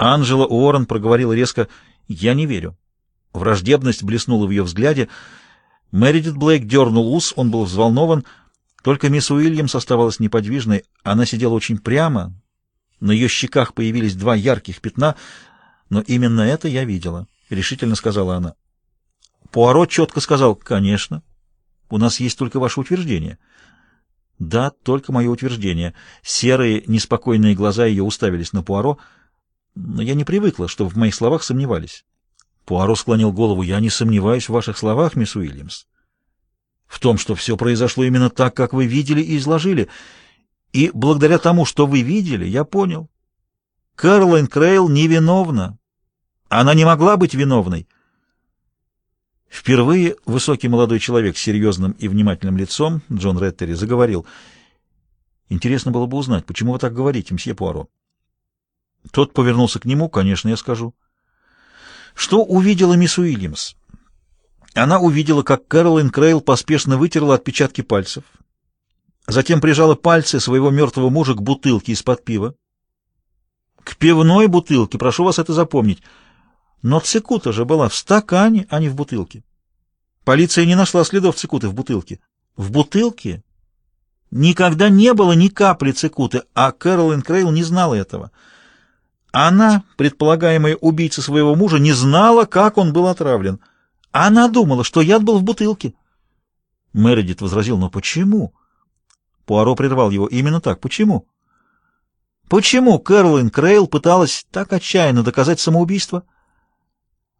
Анжела Уоррен проговорила резко «Я не верю». Враждебность блеснула в ее взгляде. Мэридит Блейк дернул ус, он был взволнован. Только мисс Уильямс оставалась неподвижной. Она сидела очень прямо. На ее щеках появились два ярких пятна. Но именно это я видела, — решительно сказала она. Пуаро четко сказал, — Конечно. У нас есть только ваше утверждение. Да, только мое утверждение. Серые, неспокойные глаза ее уставились на Пуаро, но я не привыкла, чтобы в моих словах сомневались. Пуаро склонил голову. «Я не сомневаюсь в ваших словах, мисс Уильямс. В том, что все произошло именно так, как вы видели и изложили. И благодаря тому, что вы видели, я понял. Кэролайн Крейл невиновна. Она не могла быть виновной». Впервые высокий молодой человек с серьезным и внимательным лицом, Джон Реттери, заговорил. «Интересно было бы узнать, почему вы так говорите, мсье Пуаро?» Тот повернулся к нему. «Конечно, я скажу». Что увидела мисс Уильямс? Она увидела, как Кэролин Крейл поспешно вытерла отпечатки пальцев, затем прижала пальцы своего мертвого мужа к бутылке из-под пива. К пивной бутылке, прошу вас это запомнить. Но цикута же была в стакане, а не в бутылке. Полиция не нашла следов цикуты в бутылке. В бутылке никогда не было ни капли цикуты, а Кэролин Крейл не знала этого. Она, предполагаемая убийца своего мужа, не знала, как он был отравлен. Она думала, что яд был в бутылке. Мередит возразил, но почему? Пуаро прервал его. Именно так. Почему? Почему Кэролин Крейл пыталась так отчаянно доказать самоубийство?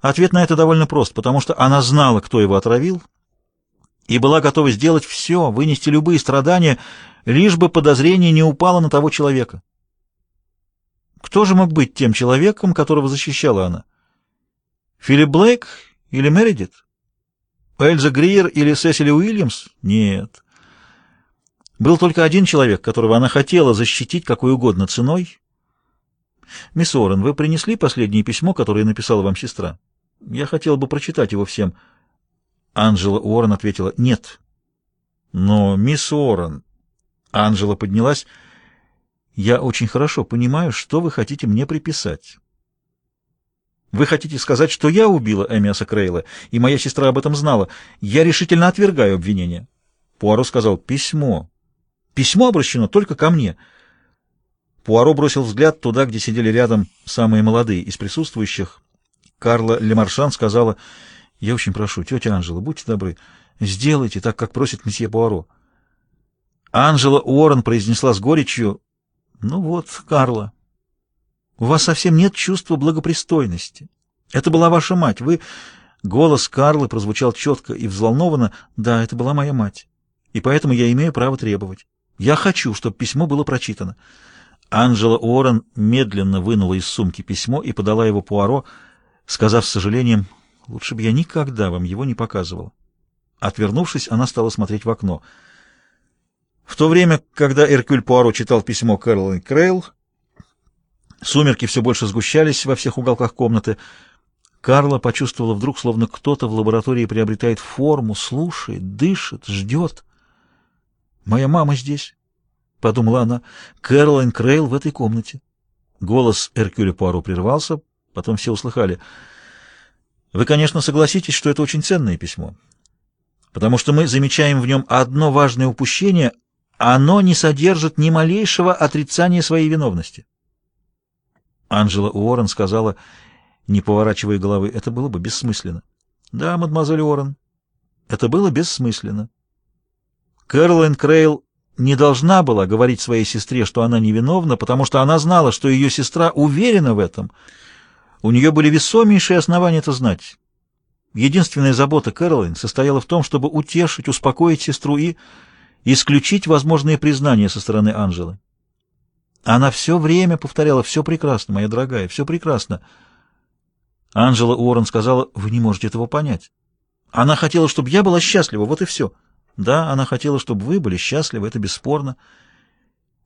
Ответ на это довольно прост, потому что она знала, кто его отравил, и была готова сделать все, вынести любые страдания, лишь бы подозрение не упало на того человека. Кто же мог быть тем человеком, которого защищала она? Филипп Блейк или Мередит? Эльза Гриер или Сесили Уильямс? Нет. Был только один человек, которого она хотела защитить какой угодно ценой. Мисс Орен, вы принесли последнее письмо, которое написала вам сестра? Я хотела бы прочитать его всем. Анжела Уоррен ответила «Нет». «Но, мисс Уоррен...» Анжела поднялась. Я очень хорошо понимаю, что вы хотите мне приписать. Вы хотите сказать, что я убила Эмиаса Крейла, и моя сестра об этом знала. Я решительно отвергаю обвинение. Пуаро сказал «Письмо». Письмо обращено только ко мне. Пуаро бросил взгляд туда, где сидели рядом самые молодые из присутствующих. Карла Лемаршан сказала «Я очень прошу, тетя Анжела, будьте добры, сделайте так, как просит месье Пуаро». Анжела Уоррен произнесла с горечью ну вот, Карла, у вас совсем нет чувства благопристойности. Это была ваша мать. Вы... Голос Карлы прозвучал четко и взволнованно. Да, это была моя мать. И поэтому я имею право требовать. Я хочу, чтобы письмо было прочитано. Анжела Уоррен медленно вынула из сумки письмо и подала его Пуаро, сказав с сожалением, «Лучше бы я никогда вам его не показывала». Отвернувшись, она стала смотреть в окно — в то время, когда Эркюль Пуаро читал письмо Кэролайн Крейл, сумерки все больше сгущались во всех уголках комнаты. Карла почувствовала вдруг, словно кто-то в лаборатории приобретает форму, слушает, дышит, ждет. «Моя мама здесь», — подумала она. «Кэролайн Крейл в этой комнате». Голос Эркюля Пуаро прервался, потом все услыхали. «Вы, конечно, согласитесь, что это очень ценное письмо, потому что мы замечаем в нем одно важное упущение — оно не содержит ни малейшего отрицания своей виновности. Анжела Уоррен сказала, не поворачивая головы, это было бы бессмысленно. Да, мадемуазель Уоррен, это было бессмысленно. Кэролайн Крейл не должна была говорить своей сестре, что она невиновна, потому что она знала, что ее сестра уверена в этом. У нее были весомейшие основания это знать. Единственная забота Кэролайн состояла в том, чтобы утешить, успокоить сестру и исключить возможные признания со стороны Анжелы. Она все время повторяла «все прекрасно, моя дорогая, все прекрасно». Анжела Уоррен сказала «вы не можете этого понять». Она хотела, чтобы я была счастлива, вот и все. Да, она хотела, чтобы вы были счастливы, это бесспорно.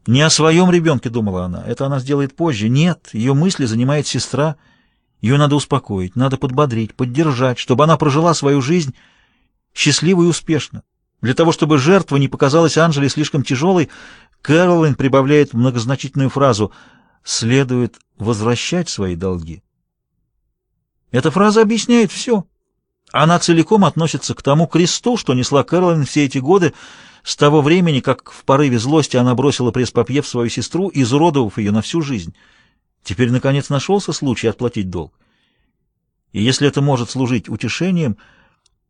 Не о своем ребенке думала она, это она сделает позже. Нет, ее мысли занимает сестра. Ее надо успокоить, надо подбодрить, поддержать, чтобы она прожила свою жизнь счастливо и успешно. Для того, чтобы жертва не показалась Анжеле слишком тяжелой, Кэролайн прибавляет многозначительную фразу следует возвращать свои долги. Эта фраза объясняет все. Она целиком относится к тому кресту, что несла Кэролайн все эти годы, с того времени, как в порыве злости она бросила пресс-папье в свою сестру, изуродовав ее на всю жизнь. Теперь, наконец, нашелся случай отплатить долг. И если это может служить утешением,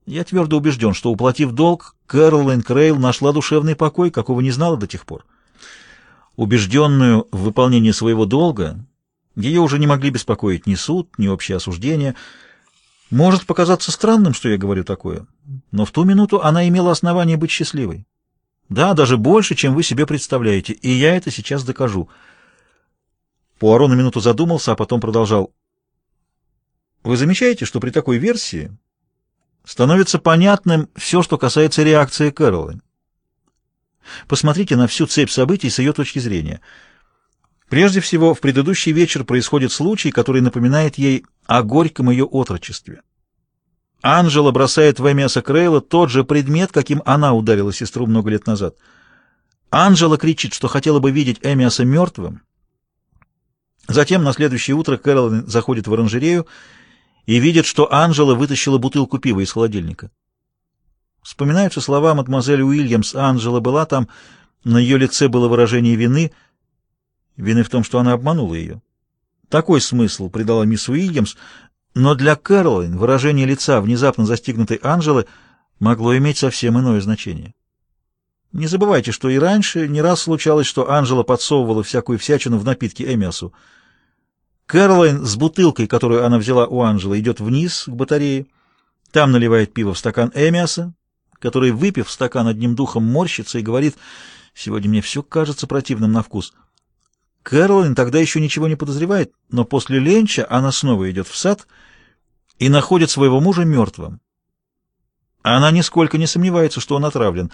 я твердо убежден, что, уплатив долг, Кэролайн Крейл нашла душевный покой, какого не знала до тех пор. Убежденную в выполнении своего долга, ее уже не могли беспокоить ни суд, ни общее осуждение. Может показаться странным, что я говорю такое, но в ту минуту она имела основание быть счастливой. Да, даже больше, чем вы себе представляете, и я это сейчас докажу. Пуаро на минуту задумался, а потом продолжал. Вы замечаете, что при такой версии становится понятным все, что касается реакции Кэролайн? Посмотрите на всю цепь событий с ее точки зрения. Прежде всего, в предыдущий вечер происходит случай, который напоминает ей о горьком ее отрочестве. Анжела бросает в Эмиаса Крейла тот же предмет, каким она ударила сестру много лет назад. Анжела кричит, что хотела бы видеть Эмиаса мертвым. Затем на следующее утро Кэролин заходит в оранжерею и видит, что Анжела вытащила бутылку пива из холодильника. Вспоминаются слова мадемуазель Уильямс. Анжела была там, на ее лице было выражение вины. Вины в том, что она обманула ее. Такой смысл придала мисс Уильямс, но для Кэролайн выражение лица внезапно застигнутой Анжелы могло иметь совсем иное значение. Не забывайте, что и раньше не раз случалось, что Анжела подсовывала всякую всячину в напитки Эмиасу. Кэролайн с бутылкой, которую она взяла у Анжелы, идет вниз к батарее. Там наливает пиво в стакан Эмиаса, который, выпив стакан одним духом, морщится и говорит, «Сегодня мне все кажется противным на вкус». Кэролин тогда еще ничего не подозревает, но после ленча она снова идет в сад и находит своего мужа мертвым. Она нисколько не сомневается, что он отравлен,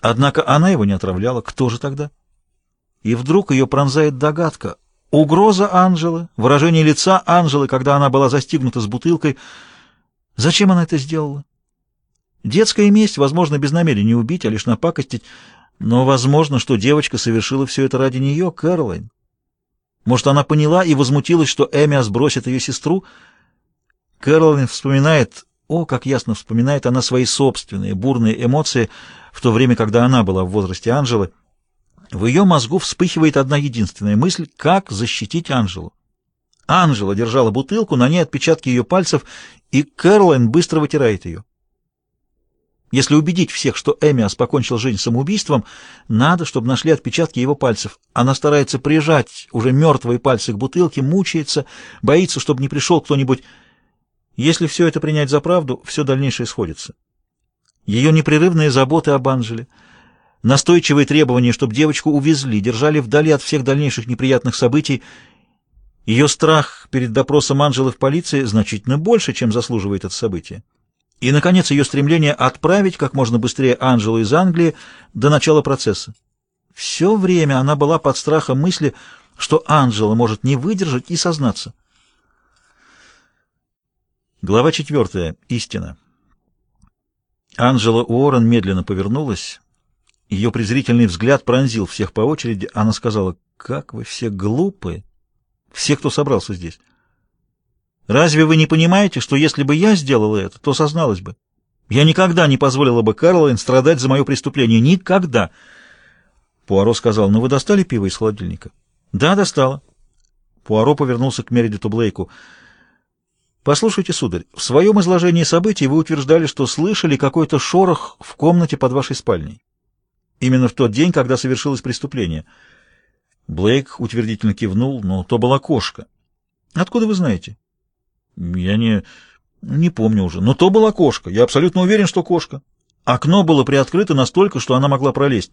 однако она его не отравляла. Кто же тогда? И вдруг ее пронзает догадка. Угроза Анжелы, выражение лица Анжелы, когда она была застигнута с бутылкой. Зачем она это сделала? Детская месть, возможно, без намерения убить, а лишь напакостить, но возможно, что девочка совершила все это ради нее, Кэролайн. Может, она поняла и возмутилась, что Эмиас бросит ее сестру? Кэролайн вспоминает, о, как ясно вспоминает она свои собственные бурные эмоции в то время, когда она была в возрасте Анжелы. В ее мозгу вспыхивает одна единственная мысль — как защитить Анжелу. Анжела держала бутылку, на ней отпечатки ее пальцев, и Кэролайн быстро вытирает ее. Если убедить всех, что Эмиас покончил жизнь самоубийством, надо, чтобы нашли отпечатки его пальцев. Она старается прижать уже мертвые пальцы к бутылке, мучается, боится, чтобы не пришел кто-нибудь. Если все это принять за правду, все дальнейшее сходится. Ее непрерывные заботы об Анжеле, настойчивые требования, чтобы девочку увезли, держали вдали от всех дальнейших неприятных событий, ее страх перед допросом Анжелы в полиции значительно больше, чем заслуживает это событие. И, наконец, ее стремление отправить как можно быстрее Анжелу из Англии до начала процесса. Все время она была под страхом мысли, что Анжела может не выдержать и сознаться. Глава четвертая. Истина. Анжела Уоррен медленно повернулась. Ее презрительный взгляд пронзил всех по очереди. Она сказала, «Как вы все глупые! Все, кто собрался здесь!» Разве вы не понимаете, что если бы я сделала это, то созналась бы? Я никогда не позволила бы Карлайн страдать за мое преступление. Никогда. Пуаро сказал, ну вы достали пиво из холодильника? Да, достала. Пуаро повернулся к Мередиту Блейку. Послушайте, сударь, в своем изложении событий вы утверждали, что слышали какой-то шорох в комнате под вашей спальней. Именно в тот день, когда совершилось преступление. Блейк утвердительно кивнул, но то была кошка. Откуда вы знаете? Я не... не помню уже. Но то была кошка. Я абсолютно уверен, что кошка. Окно было приоткрыто настолько, что она могла пролезть.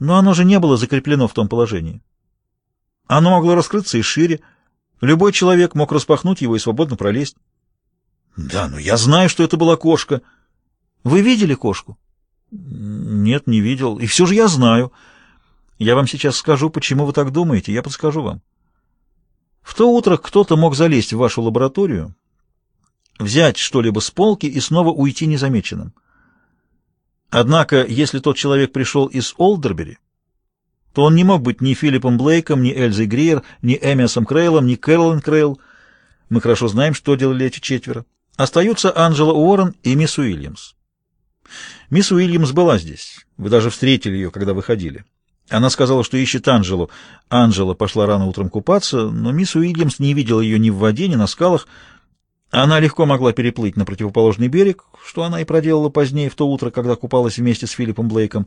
Но оно же не было закреплено в том положении. Оно могло раскрыться и шире. Любой человек мог распахнуть его и свободно пролезть. Да, но я знаю, что это была кошка. Вы видели кошку? Нет, не видел. И все же я знаю. Я вам сейчас скажу, почему вы так думаете. Я подскажу вам. В то утро кто-то мог залезть в вашу лабораторию, взять что-либо с полки и снова уйти незамеченным. Однако, если тот человек пришел из Олдербери, то он не мог быть ни Филиппом Блейком, ни Эльзой Гриер, ни Эмиасом Крейлом, ни Кэролин Крейл. Мы хорошо знаем, что делали эти четверо. Остаются Анджела Уоррен и мисс Уильямс. Мисс Уильямс была здесь. Вы даже встретили ее, когда выходили. Она сказала, что ищет Анджелу. Анджела пошла рано утром купаться, но мисс Уильямс не видела ее ни в воде, ни на скалах. Она легко могла переплыть на противоположный берег, что она и проделала позднее в то утро, когда купалась вместе с Филиппом Блейком.